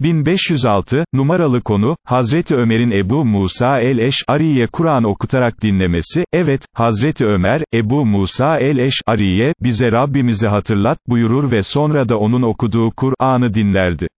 1506, numaralı konu, Hazreti Ömer'in Ebu Musa el-Eş'ariye Kur'an okutarak dinlemesi, evet, Hazreti Ömer, Ebu Musa el-Eş'ariye, bize Rabbimizi hatırlat, buyurur ve sonra da onun okuduğu Kur'an'ı dinlerdi.